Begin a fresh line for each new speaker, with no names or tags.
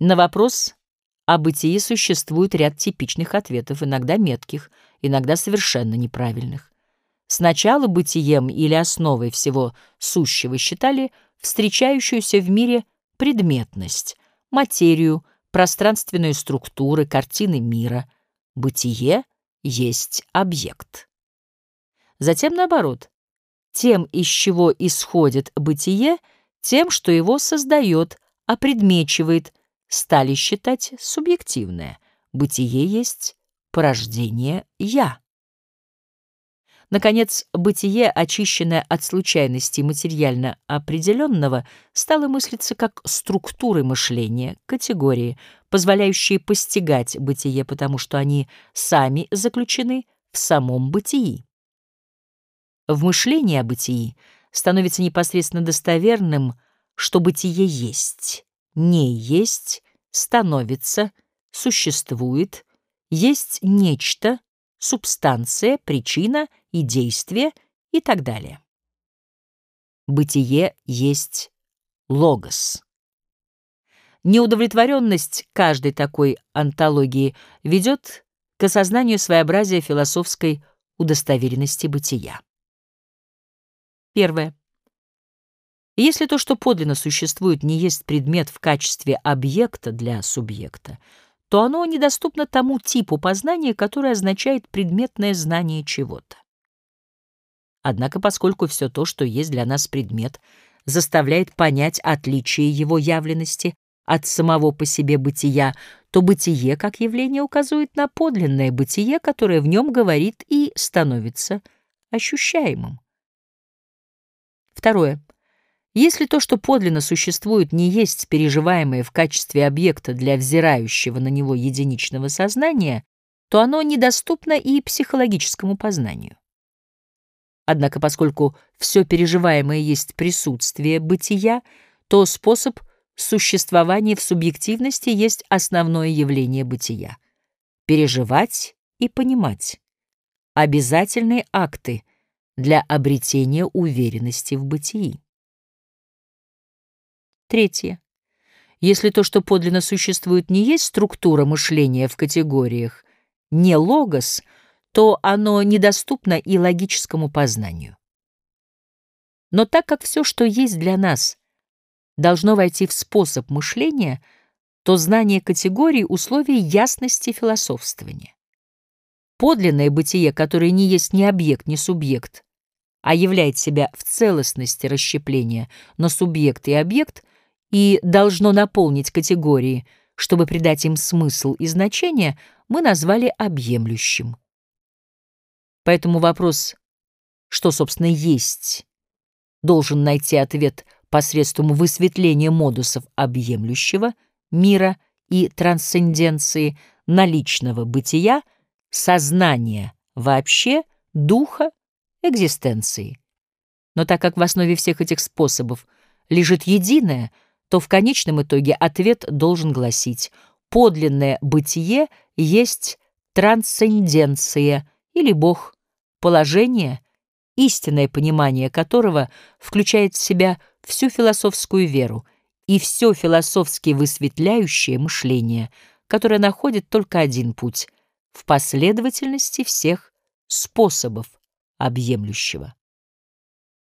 На вопрос о бытии существует ряд типичных ответов, иногда метких, иногда совершенно неправильных. Сначала бытием или основой всего сущего считали встречающуюся в мире предметность, материю, пространственные структуры, картины мира. Бытие есть объект. Затем наоборот. Тем, из чего исходит бытие, тем, что его создает, опредмечивает, стали считать субъективное. Бытие есть порождение «я». Наконец, бытие, очищенное от случайности материально определенного, стало мыслиться как структуры мышления, категории, позволяющие постигать бытие, потому что они сами заключены в самом бытии. В мышлении о бытии становится непосредственно достоверным, что бытие есть, не есть, становится, существует, есть нечто, субстанция, причина и действие и так далее. Бытие есть логос. Неудовлетворенность каждой такой антологии ведет к осознанию своеобразия философской удостоверенности бытия. Первое. Если то, что подлинно существует, не есть предмет в качестве объекта для субъекта, то оно недоступно тому типу познания, который означает предметное знание чего-то. Однако, поскольку все то, что есть для нас предмет, заставляет понять отличие его явленности от самого по себе бытия, то бытие как явление указывает на подлинное бытие, которое в нем говорит и становится ощущаемым. Второе. Если то, что подлинно существует, не есть переживаемое в качестве объекта для взирающего на него единичного сознания, то оно недоступно и психологическому познанию. Однако, поскольку все переживаемое есть присутствие бытия, то способ существования в субъективности есть основное явление бытия. Переживать и понимать — обязательные акты для обретения уверенности в бытии. Третье. Если то, что подлинно существует, не есть структура мышления в категориях, не логос, то оно недоступно и логическому познанию. Но так как все, что есть для нас, должно войти в способ мышления, то знание категорий — условие ясности философствования. Подлинное бытие, которое не есть ни объект, ни субъект, а являет себя в целостности расщепления на субъект и объект — и должно наполнить категории, чтобы придать им смысл и значение, мы назвали объемлющим. Поэтому вопрос, что, собственно, есть, должен найти ответ посредством высветления модусов объемлющего мира и трансценденции наличного бытия, сознания вообще, духа, экзистенции. Но так как в основе всех этих способов лежит единое — то в конечном итоге ответ должен гласить «подлинное бытие есть трансценденция» или Бог, положение, истинное понимание которого включает в себя всю философскую веру и все философски высветляющее мышление, которое находит только один путь — в последовательности всех способов объемлющего.